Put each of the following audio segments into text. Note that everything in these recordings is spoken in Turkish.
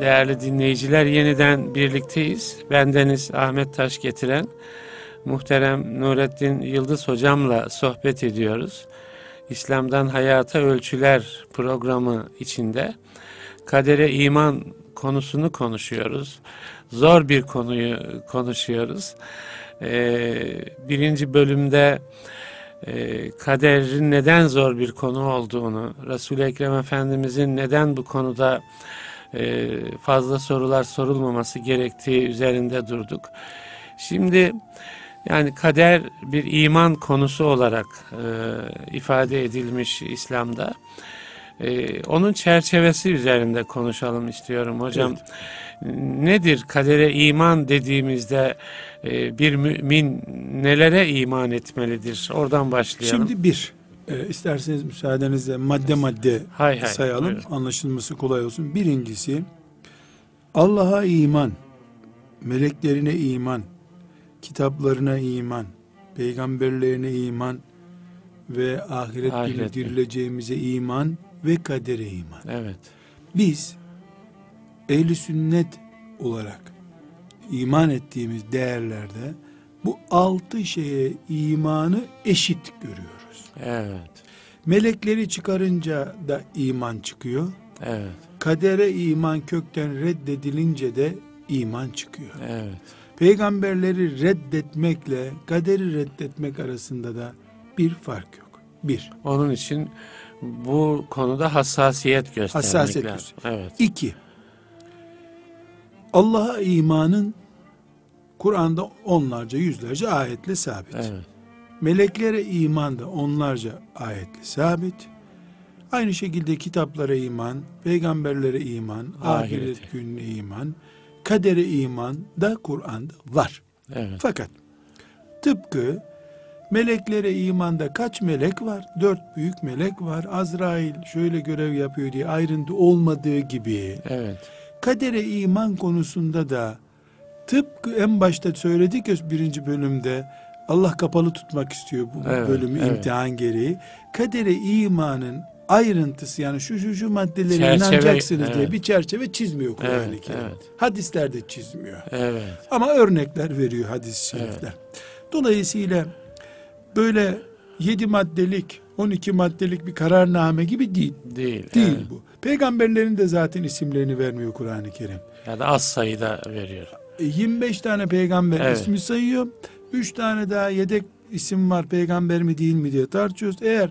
değerli dinleyiciler yeniden birlikteyiz. Bendeniz Ahmet Taş getiren muhterem Nurettin Yıldız hocamla sohbet ediyoruz. İslam'dan Hayata Ölçüler programı içinde kadere iman konusunu konuşuyoruz. Zor bir konuyu konuşuyoruz. Ee, birinci bölümde e, kaderin neden zor bir konu olduğunu, Resul-i Ekrem Efendimizin neden bu konuda fazla sorular sorulmaması gerektiği üzerinde durduk. Şimdi yani kader bir iman konusu olarak e, ifade edilmiş İslam'da. E, onun çerçevesi üzerinde konuşalım istiyorum hocam. Evet. Nedir kadere iman dediğimizde e, bir mümin nelere iman etmelidir? Oradan başlayalım. Şimdi bir, e, isterseniz müsaadenizle madde madde hay hay, sayalım. Buyurun. Anlaşılması kolay olsun. Birincisi Allah'a iman, meleklerine iman, kitaplarına iman, peygamberlerine iman ve ahiret, ahiret günü dirileceğimize iman ve kadere iman. Evet. Biz ehli sünnet olarak iman ettiğimiz değerlerde bu altı şeye imanı eşit görüyoruz. Evet. Melekleri çıkarınca da iman çıkıyor. Evet. Kadere iman kökten reddedilince de iman çıkıyor. Evet. Peygamberleri reddetmekle kaderi reddetmek arasında da bir fark yok. Bir. Onun için bu konuda hassasiyet göstermek hassasiyet lazım. Evet. İki. Allah'a imanın Kur'an'da onlarca yüzlerce ayetle sabit. Evet. Meleklere iman da onlarca ayetle sabit. Aynı şekilde kitaplara iman, peygamberlere iman, Ahireti. ahiret gününe iman, kadere iman da Kur'an'da var. Evet. Fakat tıpkı meleklere imanda kaç melek var? Dört büyük melek var. Azrail şöyle görev yapıyor diye ayrıntı olmadığı gibi. Evet. Kadere iman konusunda da tıpkı en başta söyledik ya birinci bölümde Allah kapalı tutmak istiyor bu evet, bölümü evet. imtihan gereği. Kadere imanın ayrıntısı yani şu şu şu maddelere çerçeve, inanacaksınız evet. diye bir çerçeve çizmiyor Kur'an-ı evet, Kerim. Evet. Hadislerde çizmiyor. Evet. Ama örnekler veriyor hadis-i şerifler. Evet. Dolayısıyla böyle yedi maddelik 12 maddelik bir kararname gibi değil. Değil. Değil evet. bu. Peygamberlerin de zaten isimlerini vermiyor Kur'an-ı Kerim. Ya da az sayıda veriyor. 25 e, tane peygamber evet. ismi sayıyor. 3 tane daha yedek isim var peygamber mi değil mi diye tartışıyoruz. Eğer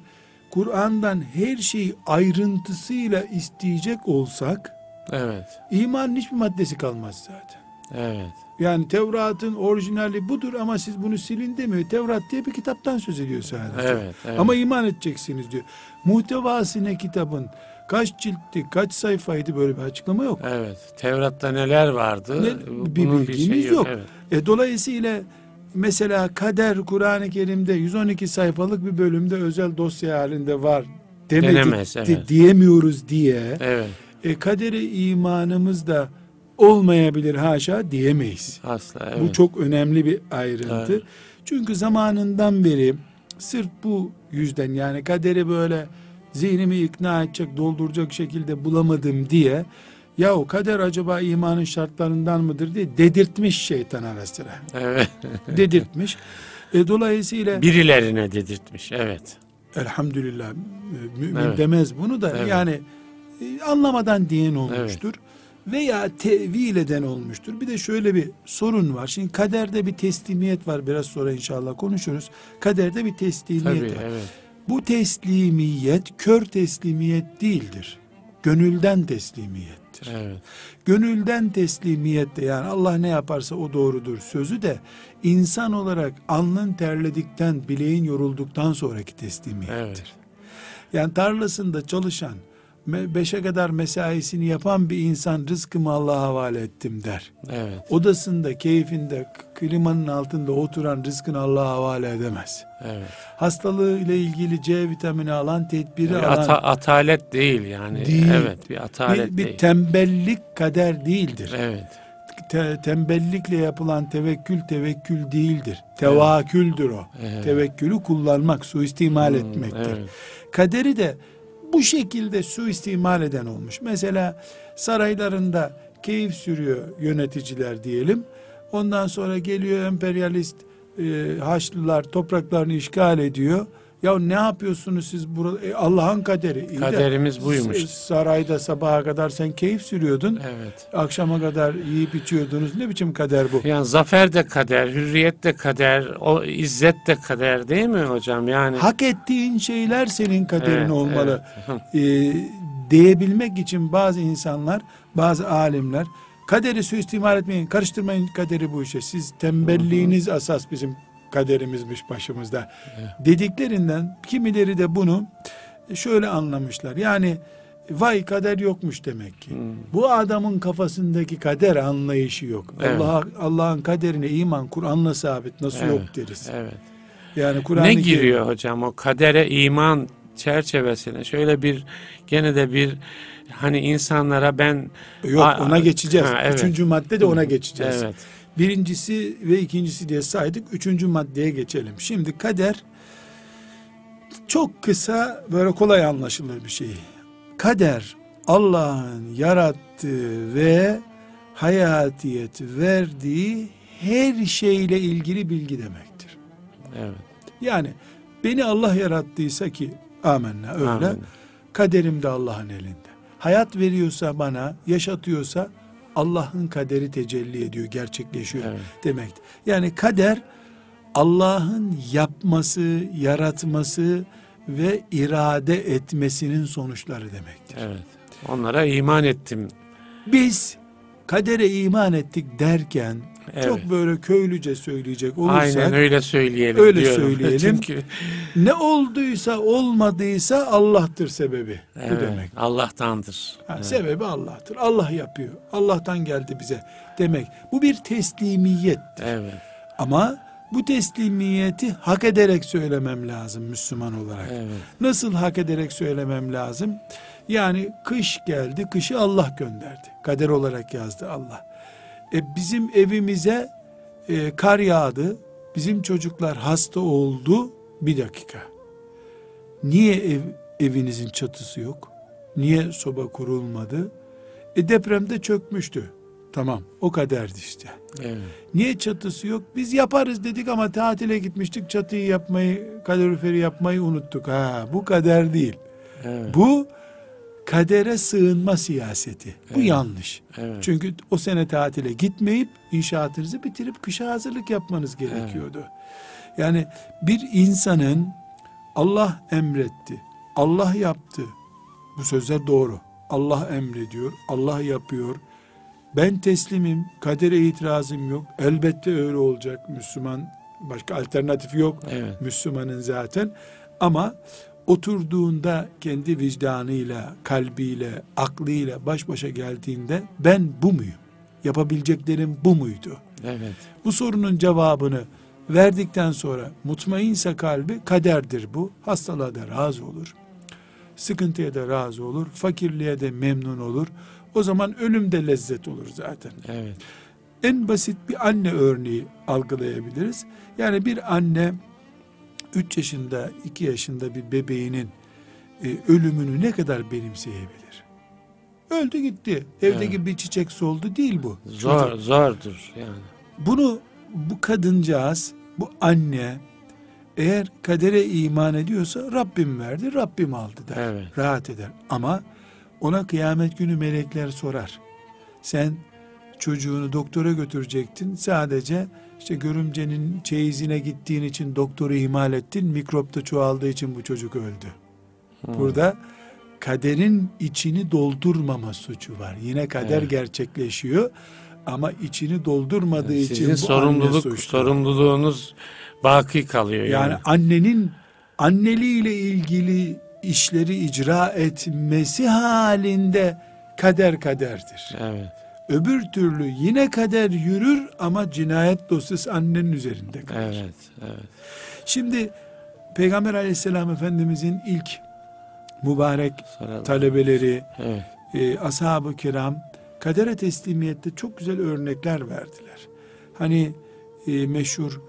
Kur'an'dan her şeyi ayrıntısıyla isteyecek olsak evet. imanın hiçbir maddesi kalmaz zaten. Evet. Yani Tevrat'ın orijinali budur ama siz bunu silin demiyor. Tevrat diye bir kitaptan söz ediyor sadece. Evet, evet. Ama iman edeceksiniz diyor. Muhtevası ne kitabın? Kaç ciltti, kaç sayfaydı böyle bir açıklama yok. Evet. Tevrat'ta neler vardı? Ne, bir bilgimiz bir şey yok. yok. Evet. E, dolayısıyla mesela kader Kur'an-ı Kerim'de 112 sayfalık bir bölümde özel dosya halinde var demedik Denemez, evet. diyemiyoruz diye. Evet. E, kaderi imanımız da olmayabilir haşa diyemeyiz. Asla. Evet. Bu çok önemli bir ayrıntı. Evet. Çünkü zamanından beri sırf bu yüzden yani kaderi böyle zihnimi ikna edecek, dolduracak şekilde bulamadım diye ya o kader acaba imanın şartlarından mıdır diye dedirtmiş şeytan ara sıra. Evet. dedirtmiş. E, dolayısıyla birilerine dedirtmiş. Evet. Elhamdülillah mümin evet. demez bunu da evet. yani e, anlamadan diyen olmuştur. Evet veya tevil eden olmuştur. Bir de şöyle bir sorun var. Şimdi kaderde bir teslimiyet var. Biraz sonra inşallah konuşuruz. Kaderde bir teslimiyet Tabii, var. Evet. Bu teslimiyet kör teslimiyet değildir. Gönülden teslimiyettir. Evet. Gönülden teslimiyette yani Allah ne yaparsa o doğrudur sözü de insan olarak alnın terledikten, bileğin yorulduktan sonraki teslimiyettir. Evet. Yani tarlasında çalışan, beşe kadar mesaisini yapan bir insan rızkımı Allah'a havale ettim der. Evet. Odasında, keyfinde, klimanın altında oturan rızkını Allah'a havale edemez. Evet. Hastalığı ile ilgili C vitamini alan, tedbiri yani alan. Ata, atalet değil yani. Değil. Evet, bir atalet bir, bir değil. tembellik kader değildir. Evet. Te, tembellikle yapılan tevekkül tevekkül değildir. Tevaküldür o. Evet. Tevekkülü kullanmak, suistimal hmm, etmektir. Evet. Kaderi de bu şekilde suistimal eden olmuş. Mesela saraylarında keyif sürüyor yöneticiler diyelim. Ondan sonra geliyor emperyalist e, Haçlılar topraklarını işgal ediyor. Ya ne yapıyorsunuz siz burada? E, Allah'ın kaderi. İyi Kaderimiz buymuş. Sarayda sabaha kadar sen keyif sürüyordun. Evet. Akşama kadar yiyip içiyordunuz. Ne biçim kader bu? Yani zafer de kader, hürriyet de kader, o izzet de kader değil mi hocam? Yani hak ettiğin şeyler senin kaderin evet, olmalı. Evet. Ee, diyebilmek için bazı insanlar, bazı alimler kaderi suistimal etmeyin, karıştırmayın kaderi bu işe. Siz tembelliğiniz asas bizim kaderimizmiş başımızda. Dediklerinden kimileri de bunu şöyle anlamışlar. Yani vay kader yokmuş demek ki. Hmm. Bu adamın kafasındaki kader anlayışı yok. Evet. Allah Allah'ın kaderine iman Kur'an'la sabit nasıl Evet, yok deriz. Evet. Yani Kur'an Ne giriyor hocam o kadere iman çerçevesine? Şöyle bir gene de bir hani insanlara ben Yok ona geçeceğiz. ha, evet. Üçüncü madde de ona geçeceğiz. evet Birincisi ve ikincisi diye saydık. Üçüncü maddeye geçelim. Şimdi kader çok kısa böyle kolay anlaşılır bir şey. Kader Allah'ın yarattığı ve hayatiyet verdiği her şeyle ilgili bilgi demektir. evet. Yani beni Allah yarattıysa ki amenna öyle. Amin. Kaderim de Allah'ın elinde. Hayat veriyorsa bana, yaşatıyorsa Allah'ın kaderi tecelli ediyor, gerçekleşiyor Evet. demektir. Yani kader Allah'ın yapması, yaratması ve irade etmesinin sonuçları demektir. Evet. Onlara iman ettim. Biz kadere iman ettik derken Evet. çok böyle köylüce söyleyecek olursak Aynen öyle söyleyelim öyle diyorum. söyleyelim. Çünkü ne olduysa olmadıysa Allah'tır sebebi. Bu evet, demek. Allah'tandır. Ha, Evet. Sebebi Allah'tır. Allah yapıyor. Allah'tan geldi bize demek. Bu bir teslimiyettir. Evet. Ama bu teslimiyeti hak ederek söylemem lazım Müslüman olarak. Evet. Nasıl hak ederek söylemem lazım? Yani kış geldi, kışı Allah gönderdi. Kader olarak yazdı Allah. E bizim evimize e, kar yağdı, bizim çocuklar hasta oldu. Bir dakika. Niye ev, evinizin çatısı yok? Niye soba kurulmadı? E depremde çökmüştü. Tamam, o kaderdi işte. Evet. Niye çatısı yok? Biz yaparız dedik ama tatile gitmiştik. Çatıyı yapmayı, kaloriferi yapmayı unuttuk. Ha, bu kader değil. Evet. Bu kadere sığınma siyaseti. Bu Evet. yanlış. evet. Çünkü o sene tatile gitmeyip inşaatınızı bitirip kışa hazırlık yapmanız gerekiyordu. Yani bir insanın Allah emretti, Allah yaptı. Bu sözler doğru. Allah emrediyor, Allah yapıyor. Ben teslimim, kadere itirazım yok. Elbette öyle olacak Müslüman. Başka alternatif yok. Evet. Müslümanın zaten. Ama oturduğunda kendi vicdanıyla, kalbiyle, aklıyla baş başa geldiğinde ben bu muyum? Yapabileceklerim bu muydu? Evet. Bu sorunun cevabını verdikten sonra mutmainse kalbi kaderdir bu. Hastalığa da razı olur. Sıkıntıya da razı olur. Fakirliğe de memnun olur. O zaman ölüm de lezzet olur zaten. Evet. En basit bir anne örneği algılayabiliriz. Yani bir anne 3 yaşında, 2 yaşında bir bebeğinin e, ölümünü ne kadar benimseyebilir? Öldü gitti. Evdeki Evet. bir çiçek soldu değil bu. Zor, Çocuk. zordur yani. Bunu bu kadıncağız, bu anne eğer kadere iman ediyorsa Rabbim verdi, Rabbim aldı der. Evet. Rahat eder. Ama ona kıyamet günü melekler sorar. Sen çocuğunu doktora götürecektin. Sadece işte görümcenin çeyizine gittiğin için doktoru ihmal ettin. Mikrop da çoğaldığı için bu çocuk öldü. Hı. Burada kaderin içini doldurmama suçu var. Yine kader Evet. gerçekleşiyor ama içini doldurmadığı için Sizin bu anne sorumluluk suçlu. sorumluluğunuz baki kalıyor yani. Yani annenin anneliğiyle ilgili işleri icra etmesi halinde kader kaderdir. Evet. Öbür türlü yine kader yürür ama cinayet dosyası annenin üzerinde kalır. Evet. Evet. Şimdi Peygamber aleyhisselam efendimizin ilk mübarek Sonra- talebeleri, Evet. e, ashab-ı kiram kadere teslimiyette çok güzel örnekler verdiler. Hani e, meşhur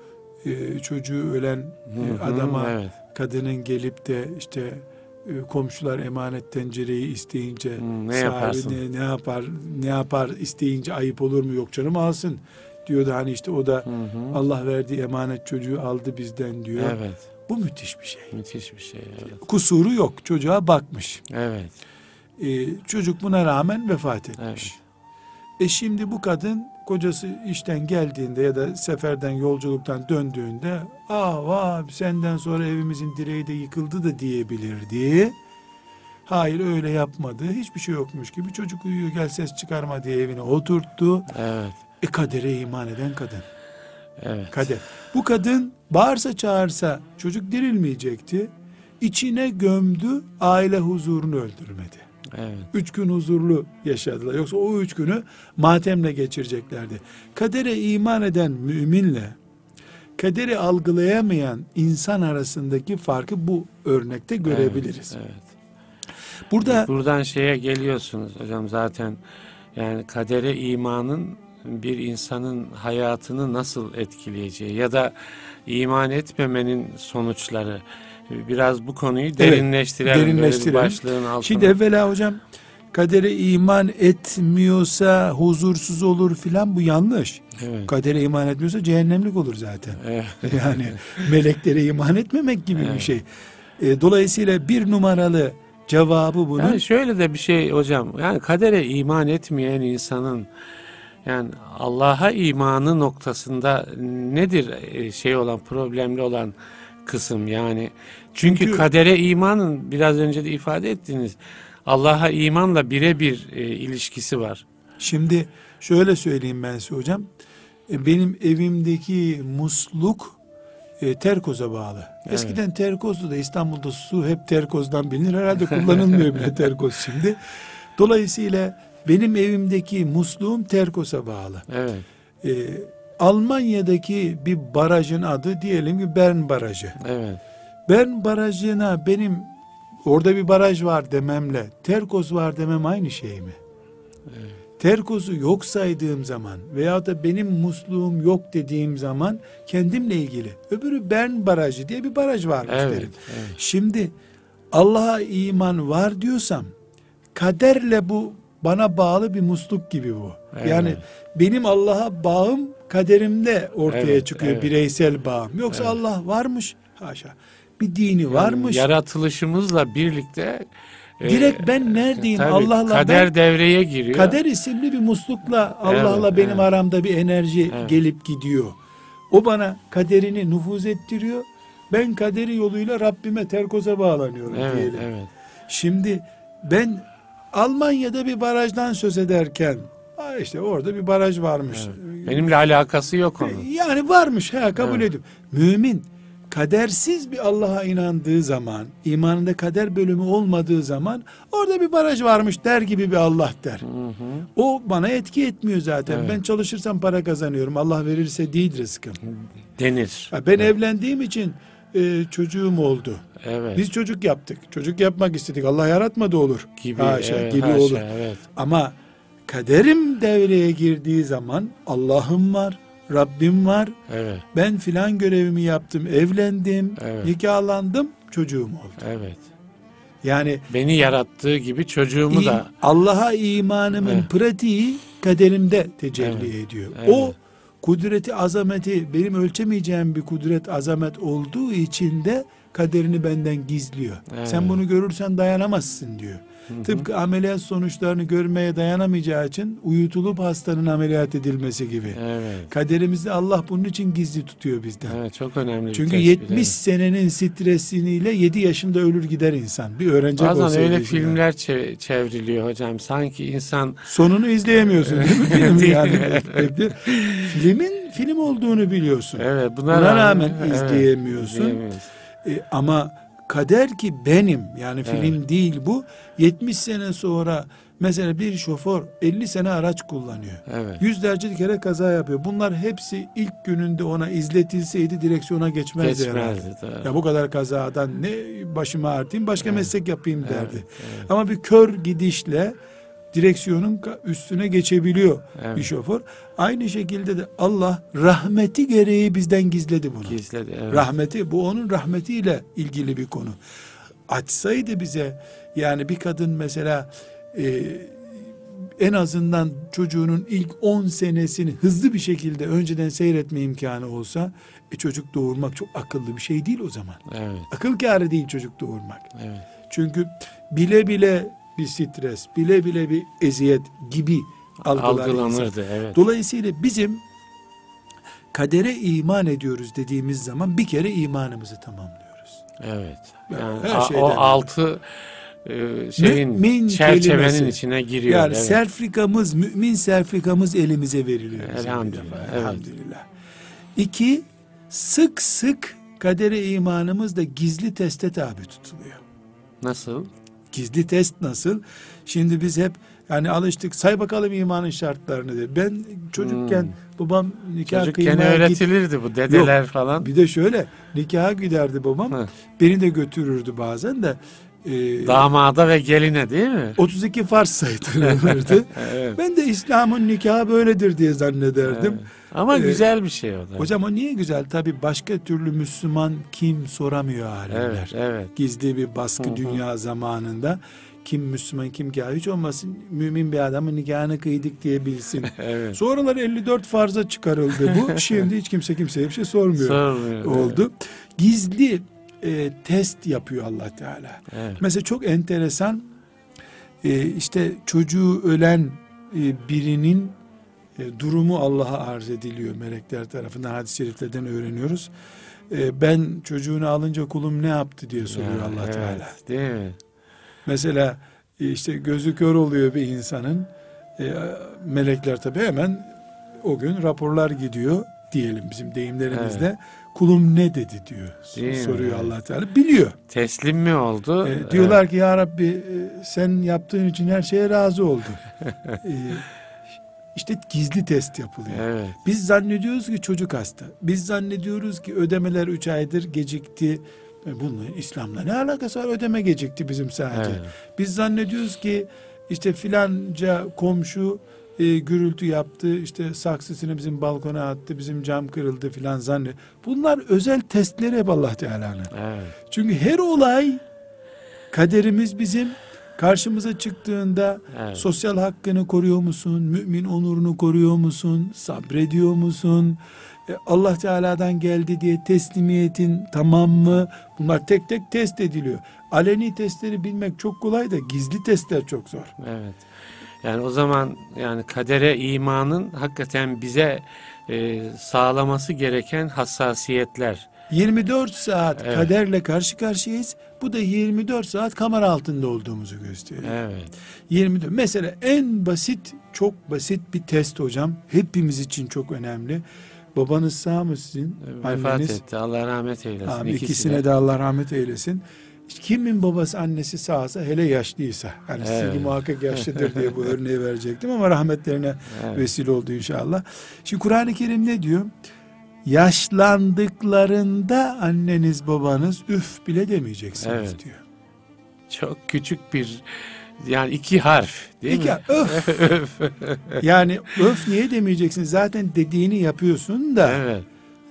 e, çocuğu ölen e, hı, adama evet. kadının gelip de işte komşular emanet tencereyi isteyince hmm, ne yaparsın? Ne, ne yapar ne yapar isteyince ayıp olur mu yok canım alsın diyordu hani işte o da hı hı. Allah verdiği emanet çocuğu aldı bizden diyor. Evet. Bu müthiş bir şey. Müthiş bir şey. Evet. Kusuru yok. Çocuğa bakmış. Evet. Ee, çocuk buna rağmen vefat etmiş. Evet. E şimdi bu kadın kocası işten geldiğinde ya da seferden yolculuktan döndüğünde ah vah senden sonra evimizin direği de yıkıldı da diyebilirdi. Hayır öyle yapmadı. Hiçbir şey yokmuş gibi çocuk uyuyor gel ses çıkarma diye evine oturttu. Evet. E kadere iman eden kadın. Evet. Kader. Bu kadın bağırsa çağırsa çocuk dirilmeyecekti. İçine gömdü, aile huzurunu öldürmedi. Evet. Üç gün huzurlu yaşadılar. Yoksa o üç günü matemle geçireceklerdi. Kadere iman eden müminle kaderi algılayamayan insan arasındaki farkı bu örnekte görebiliriz. Evet, evet. Burada buradan şeye geliyorsunuz hocam zaten yani kadere imanın bir insanın hayatını nasıl etkileyeceği ya da iman etmemenin sonuçları biraz bu konuyu derinleştirelim. Evet, derinleştirelim. Başlığın altına. Şimdi evvela hocam kadere iman etmiyorsa huzursuz olur filan bu yanlış. Evet. Kadere iman etmiyorsa cehennemlik olur zaten. Evet. Yani meleklere iman etmemek gibi evet. bir şey. E, dolayısıyla bir numaralı cevabı bunun. Yani şöyle de bir şey hocam. Yani kadere iman etmeyen insanın yani Allah'a imanı noktasında nedir e, şey olan problemli olan kısım yani çünkü, çünkü kadere imanın biraz önce de ifade ettiniz Allah'a imanla birebir e, ilişkisi var. Şimdi şöyle söyleyeyim ben size hocam. E, benim evimdeki musluk e, terkoza bağlı. Evet. Eskiden terkozdu da İstanbul'da su hep terkozdan bilinir. Herhalde kullanılmıyor bile terkoz şimdi. Dolayısıyla benim evimdeki musluğum terkosa bağlı. Evet. E, Almanya'daki bir barajın adı diyelim ki Bern Barajı. Evet. Bern Barajı'na benim orada bir baraj var dememle Terkos var demem aynı şey mi? Evet. Terkosu yok saydığım zaman veya da benim musluğum yok dediğim zaman kendimle ilgili. Öbürü Bern Barajı diye bir baraj varmış evet, derim. Evet. Şimdi Allah'a iman var diyorsam kaderle bu bana bağlı bir musluk gibi bu. Evet. Yani benim Allah'a bağım kaderimde ortaya evet, çıkıyor evet. bireysel bağım. Yoksa evet. Allah varmış haşa. Bir dini yani varmış. Yaratılışımızla birlikte e, Direkt ben neredeyim Allah'la kader ben, devreye giriyor. Kader isimli bir muslukla Allah'la evet, benim evet. aramda bir enerji evet. gelip gidiyor. O bana kaderini nüfuz ettiriyor. Ben kaderi yoluyla Rabbime terkoza bağlanıyorum evet, diyelim. Evet. Şimdi ben Almanya'da bir barajdan söz ederken işte orada bir baraj varmış. Evet. Benimle alakası yok onun. Yani varmış ha kabul evet. ediyorum. Mümin kadersiz bir Allah'a inandığı zaman, imanında kader bölümü olmadığı zaman orada bir baraj varmış der gibi bir Allah der. Hı hı. O bana etki etmiyor zaten. Evet. Ben çalışırsam para kazanıyorum. Allah verirse değil rızkım. Denir. Ben evet. evlendiğim için e, çocuğum oldu. Evet. Biz çocuk yaptık. Çocuk yapmak istedik. Allah yaratmadı olur. Gibi, haşa, evet, gibi haşa, olur. Evet. Ama kaderim devreye girdiği zaman Allah'ım var, Rabbim var. Evet. Ben filan görevimi yaptım, evlendim, evet. nikahlandım, çocuğum oldu. Evet. Yani beni yarattığı gibi çocuğumu da Allah'a imanımın evet. pratiği kaderimde tecelli evet. ediyor. Evet. O kudreti azameti benim ölçemeyeceğim bir kudret azamet olduğu için de kaderini benden gizliyor. Evet. Sen bunu görürsen dayanamazsın diyor. Hı hı. Tıpkı ameliyat sonuçlarını görmeye dayanamayacağı için uyutulup hastanın ameliyat edilmesi gibi. Evet. Kaderimizi Allah bunun için gizli tutuyor bizden. Evet, çok önemli. Çünkü 70 evet. senenin stresiniyle 7 yaşında ölür gider insan. Bir öğrenecek Bazen öyle filmler çevriliyor hocam. Sanki insan sonunu izleyemiyorsun değil mi film yani? Filmin film olduğunu biliyorsun. Evet, buna, buna rağmen, rağmen izleyemiyorsun. E, ama kader ki benim yani film evet. değil bu 70 sene sonra mesela bir şoför 50 sene araç kullanıyor. Evet. Yüzlerce kere kaza yapıyor. Bunlar hepsi ilk gününde ona izletilseydi direksiyona geçmezdi, geçmezdi Ya bu kadar kazadan ne başımı ağrıtayım başka evet. meslek yapayım derdi. Evet. Evet. Ama bir kör gidişle direksiyonun üstüne geçebiliyor evet. bir şoför. Aynı şekilde de Allah rahmeti gereği bizden gizledi bunu. Gizledi. Evet. Rahmeti bu onun rahmetiyle ilgili bir konu. açsaydı bize yani bir kadın mesela e, en azından çocuğunun ilk 10 senesini hızlı bir şekilde önceden seyretme imkanı olsa e, çocuk doğurmak çok akıllı bir şey değil o zaman. Evet. Akıl kârı değil çocuk doğurmak. Evet. Çünkü bile bile bir stres, bile bile bir eziyet gibi algılanırdı. Insan. Evet. Dolayısıyla bizim kadere iman ediyoruz dediğimiz zaman bir kere imanımızı tamamlıyoruz. Evet. Yani Her o altı e, şeyin mümin çerçevenin kelimesi. içine giriyor. Yani evet. serfikamız, mümin serfikamız elimize veriliyor. Elhamdülillah. Evet. Elhamdülillah. İki, sık sık kadere imanımız da gizli teste tabi tutuluyor. Nasıl? Gizli test nasıl? Şimdi biz hep yani alıştık say bakalım imanın şartlarını diye. Ben çocukken hmm. babam nikah Çocukken öğretilirdi git... bu dedeler Yok, falan. Bir de şöyle nikaha giderdi babam. Hı. Beni de götürürdü bazen de. E, Damada ve geline değil mi? 32 farz saydırılırdı. evet. Ben de İslam'ın nikahı böyledir diye zannederdim. Evet. Ama ee, güzel bir şey o da. Hocam o niye güzel? Tabi başka türlü Müslüman kim soramıyor alemler. Evet, evet. Gizli bir baskı dünya zamanında kim Müslüman kim kafir hiç olmasın mümin bir adamın nikahını kıydık diye bilsin. evet. Sonralar 54 farza çıkarıldı bu. Şimdi hiç kimse kimseye bir şey sormuyor. Sormuyor. Oldu. Evet. Gizli e, test yapıyor Allah Teala. Evet. Mesela çok enteresan e, işte çocuğu ölen e, birinin e, durumu Allah'a arz ediliyor melekler tarafından hadis-i şeriflerden öğreniyoruz. E, ben çocuğunu alınca kulum ne yaptı diye soruyor ya, Allah evet, Teala. Değil mi? Mesela e, işte gözü kör oluyor bir insanın. E, melekler tabi hemen o gün raporlar gidiyor diyelim bizim deyimlerimizde. Evet. Kulum ne dedi diyor. Değil soruyor mi? Allah Teala. Biliyor. Teslim mi oldu? E, diyorlar evet. ki ya Rabbi sen yaptığın için her şeye razı oldu. e, işte gizli test yapılıyor. Evet. Biz zannediyoruz ki çocuk hasta. Biz zannediyoruz ki ödemeler üç aydır gecikti. E, bunun İslam'la ne alakası var? Ödeme gecikti bizim sadece. Evet. Biz zannediyoruz ki işte filanca komşu e, gürültü yaptı, işte saksısını bizim balkona attı, bizim cam kırıldı filan zannet. Bunlar özel testleri hep Allah Teala'nın. Evet. Çünkü her olay kaderimiz bizim karşımıza çıktığında evet. sosyal hakkını koruyor musun? Mümin onurunu koruyor musun? Sabrediyor musun? E, Allah Teala'dan geldi diye teslimiyetin tamam mı? Bunlar tek tek test ediliyor. Aleni testleri bilmek çok kolay da gizli testler çok zor. Evet. Yani o zaman yani kadere imanın hakikaten bize e, sağlaması gereken hassasiyetler. 24 saat evet. kaderle karşı karşıyayız. Bu da 24 saat kamera altında olduğumuzu gösteriyor. Evet. 24. Mesela en basit, çok basit bir test hocam. Hepimiz için çok önemli. Babanız sağ mı sizin? Vefat Anneniz? etti. Allah rahmet eylesin. Abi, ikisine de. de Allah rahmet eylesin. Kimin babası annesi sağsa hele yaşlıysa. Hani evet. sizinki muhakkak yaşlıdır diye bu örneği verecektim ama rahmetlerine evet. vesile oldu inşallah. Şimdi Kur'an-ı Kerim ne diyor? Yaşlandıklarında anneniz babanız üf bile demeyeceksiniz evet. diyor. Çok küçük bir yani iki harf değil iki, mi? Öf. yani öf niye demeyeceksin? Zaten dediğini yapıyorsun da. Evet.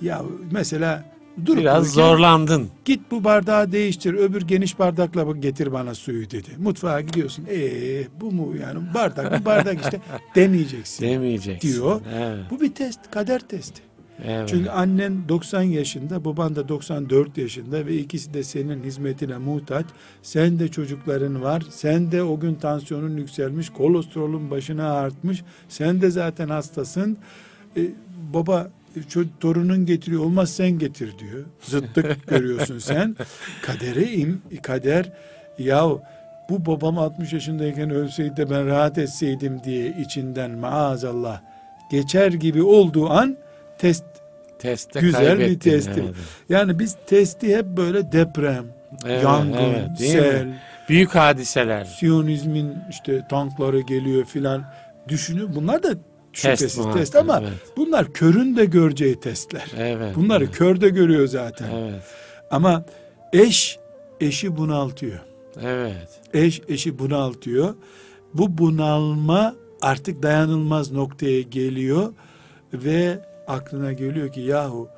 Ya mesela dur biraz zorlandın. Git bu bardağı değiştir. Öbür geniş bardakla getir bana suyu dedi. Mutfağa gidiyorsun. Ee bu mu yani bardak bu bardak işte demeyeceksin. Demeyeceksin. Diyor. Evet. Bu bir test, kader testi. Evet. Çünkü annen 90 yaşında, baban da 94 yaşında ve ikisi de senin hizmetine muhtaç. Sen de çocukların var. Sen de o gün tansiyonun yükselmiş, kolesterolün başına artmış. Sen de zaten hastasın. Ee, baba torunun getiriyor olmaz sen getir diyor. Zıttık görüyorsun sen. Kadere im, kader ya bu babam 60 yaşındayken ölseydi de ben rahat etseydim diye içinden maazallah geçer gibi olduğu an test Teste güzel bir testi. Evet. Yani biz testi hep böyle deprem, evet, yangın, evet, sel, mi? büyük hadiseler. Siyonizmin işte tankları geliyor filan düşünün. Bunlar da şüphesiz test, test ama evet. bunlar körün de göreceği testler. Evet. Bunları evet. kör de görüyor zaten. Evet. Ama eş eşi bunaltıyor. Evet. Eş eşi bunaltıyor. Bu bunalma artık dayanılmaz noktaya geliyor ve aklına geliyor ki yahu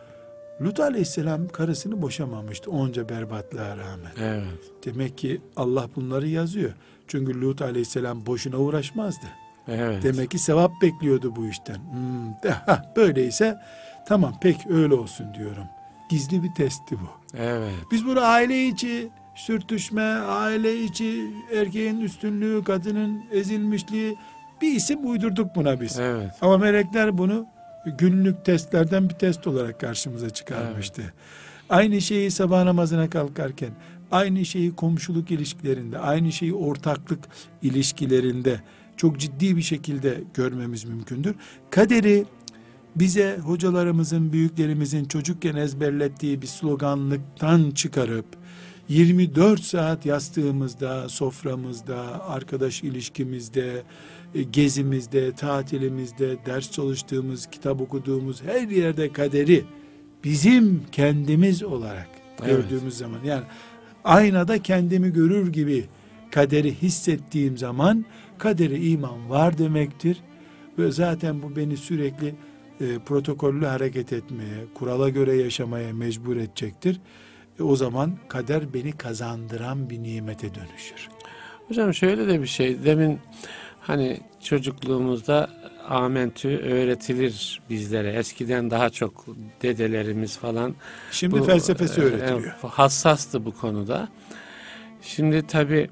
Lut aleyhisselam karısını boşamamıştı onca berbatlığa rağmen. Evet. Demek ki Allah bunları yazıyor. Çünkü Lut aleyhisselam boşuna uğraşmazdı. Evet. Demek ki sevap bekliyordu bu işten. Hmm, de, ha, böyleyse tamam pek öyle olsun diyorum. Gizli bir testti bu. Evet. Biz bunu aile içi sürtüşme, aile içi erkeğin üstünlüğü, kadının ezilmişliği bir isim uydurduk buna biz. Evet. Ama melekler bunu günlük testlerden bir test olarak karşımıza çıkarmıştı. Evet. Aynı şeyi sabah namazına kalkarken, aynı şeyi komşuluk ilişkilerinde, aynı şeyi ortaklık ilişkilerinde çok ciddi bir şekilde görmemiz mümkündür. Kaderi bize hocalarımızın, büyüklerimizin çocukken ezberlettiği bir sloganlıktan çıkarıp 24 saat yastığımızda, soframızda, arkadaş ilişkimizde, gezimizde, tatilimizde, ders çalıştığımız, kitap okuduğumuz her yerde kaderi bizim kendimiz olarak evet. gördüğümüz zaman yani aynada kendimi görür gibi kaderi hissettiğim zaman kaderi iman var demektir. Ve zaten bu beni sürekli e, protokollü hareket etmeye, kurala göre yaşamaya mecbur edecektir. E, o zaman kader beni kazandıran bir nimete dönüşür. Hocam şöyle de bir şey. Demin hani çocukluğumuzda amentü öğretilir bizlere. Eskiden daha çok dedelerimiz falan. Şimdi bu, felsefesi e, öğretiliyor. E, hassastı bu konuda. Şimdi tabi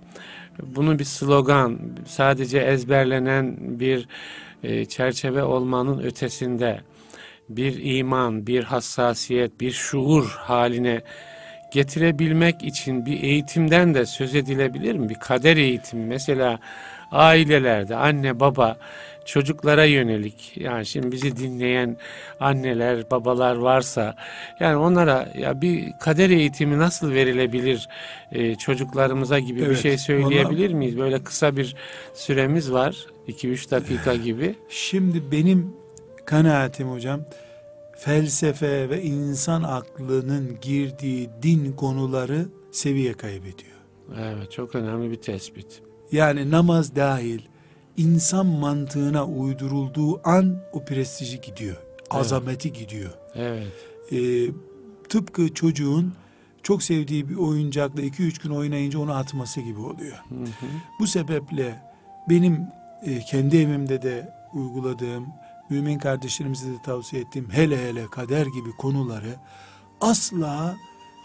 bunu bir slogan, sadece ezberlenen bir e, çerçeve olmanın ötesinde bir iman, bir hassasiyet, bir şuur haline getirebilmek için bir eğitimden de söz edilebilir mi? Bir kader eğitimi mesela ailelerde anne baba çocuklara yönelik yani şimdi bizi dinleyen anneler babalar varsa yani onlara ya bir kader eğitimi nasıl verilebilir e, çocuklarımıza gibi evet, bir şey söyleyebilir ona... miyiz? Böyle kısa bir süremiz var 2-3 dakika gibi. Şimdi benim kanaatim hocam felsefe ve insan aklının girdiği din konuları seviye kaybediyor. Evet çok önemli bir tespit. Yani namaz dahil insan mantığına uydurulduğu an o prestiji gidiyor. Azameti evet. gidiyor. Evet. Ee, tıpkı çocuğun çok sevdiği bir oyuncakla iki üç gün oynayınca onu atması gibi oluyor. Hı hı. Bu sebeple benim e, kendi evimde de uyguladığım, mümin kardeşlerimize de tavsiye ettiğim hele hele kader gibi konuları asla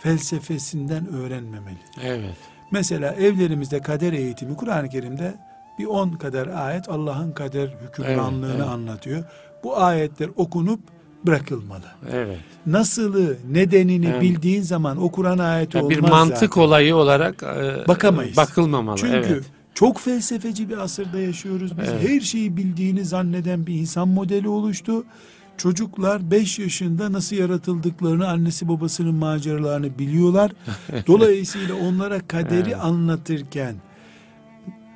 felsefesinden öğrenmemeli. Evet. Mesela evlerimizde kader eğitimi Kur'an-ı Kerim'de bir on kadar ayet Allah'ın kader hükümranlığını evet, evet. anlatıyor. Bu ayetler okunup bırakılmalı. Evet. Nasılı, nedenini evet. bildiğin zaman o Kur'an ayeti yani olmaz Bir mantık zaten. olayı olarak e, bakamayız. Bakılmamalı. Çünkü evet. çok felsefeci bir asırda yaşıyoruz. Biz evet. her şeyi bildiğini zanneden bir insan modeli oluştu. Çocuklar 5 yaşında nasıl yaratıldıklarını, annesi babasının maceralarını biliyorlar. Dolayısıyla onlara kaderi evet. anlatırken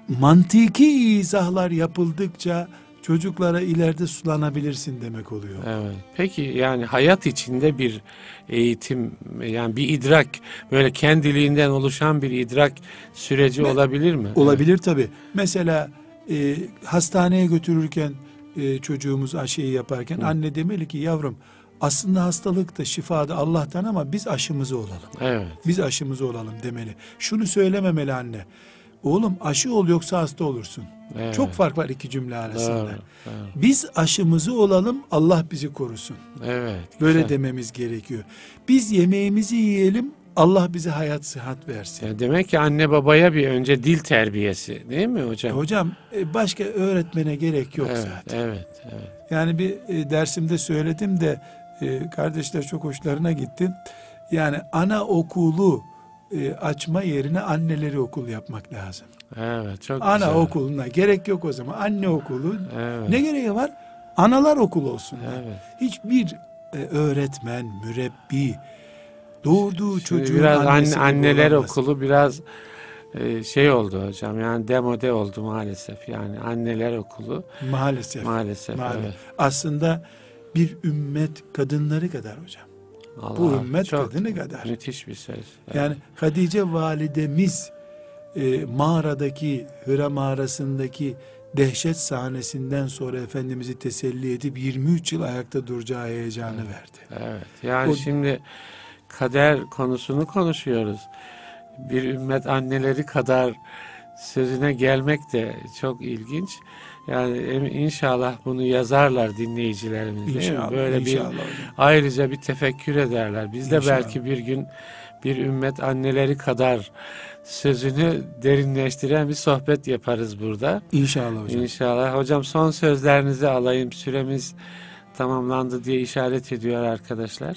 mantiki izahlar yapıldıkça çocuklara ileride sulanabilirsin demek oluyor. Evet. Peki yani hayat içinde bir eğitim yani bir idrak böyle kendiliğinden oluşan bir idrak süreci Me, olabilir mi? Olabilir evet. tabi. Mesela e, hastaneye götürürken e, çocuğumuz aşıyı yaparken Hı. anne demeli ki yavrum aslında hastalık da şifa da Allah'tan ama biz aşımızı olalım. Evet. Biz aşımızı olalım demeli. Şunu söylememeli anne. Oğlum aşı ol yoksa hasta olursun. Evet. Çok fark var iki cümle arasında. Doğru, doğru. Biz aşımızı olalım Allah bizi korusun. Evet. Böyle güzel. dememiz gerekiyor. Biz yemeğimizi yiyelim Allah bize hayat sıhhat versin. Yani demek ki anne babaya bir önce dil terbiyesi değil mi hocam? E hocam e, başka öğretmene gerek yok evet, zaten. Evet, evet. Yani bir e, dersimde söyledim de kardeşler çok hoşlarına gitti. Yani ana okulu açma yerine anneleri okul yapmak lazım. Evet, çok Ana güzel. okuluna gerek yok o zaman. Anne okulu. Evet. Ne gereği var? Analar okulu olsun. Evet. Hiçbir öğretmen, mürebbi, doğurduğu çocuğun biraz anne, anneler olamaz. okulu biraz e, şey oldu hocam yani demode oldu maalesef yani anneler okulu maalesef maalesef, maalesef. Evet. aslında bir ümmet kadınları kadar hocam Allah, bu ümmet kadını kadar müthiş bir söz evet. yani Hadice validemiz e, mağaradaki Hıra mağarasındaki dehşet sahnesinden sonra Efendimiz'i teselli edip 23 yıl ayakta duracağı heyecanı evet. verdi. Evet. Yani o, şimdi kader konusunu konuşuyoruz. Bir ümmet anneleri kadar sözüne gelmek de çok ilginç. Yani inşallah bunu yazarlar dinleyicilerimiz inşallah, Böyle inşallah bir ayrıca bir tefekkür ederler. Biz de İnşallah. belki bir gün bir ümmet anneleri kadar sözünü derinleştiren bir sohbet yaparız burada. İnşallah hocam. İnşallah. Hocam son sözlerinizi alayım. Süremiz tamamlandı diye işaret ediyor arkadaşlar.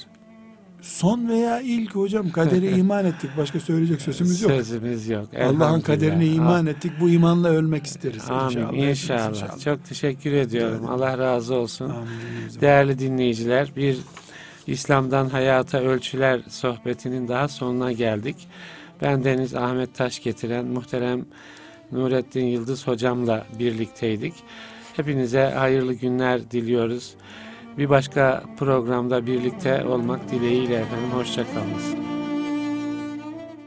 Son veya ilk hocam kadere iman ettik. Başka söyleyecek sözümüz yok. Sözümüz yok. Allah'ın kaderine iman ettik. Bu imanla ölmek isteriz. Amin. İnşallah. İnşallah. inşallah. Çok teşekkür ediyorum. Evet. Allah razı olsun. Amin. Değerli dinleyiciler, bir İslam'dan Hayata Ölçüler sohbetinin daha sonuna geldik. Ben Deniz Ahmet Taş getiren muhterem Nurettin Yıldız hocamla birlikteydik. Hepinize hayırlı günler diliyoruz. Bir başka programda birlikte olmak dileğiyle efendim. Hoşçakalınız.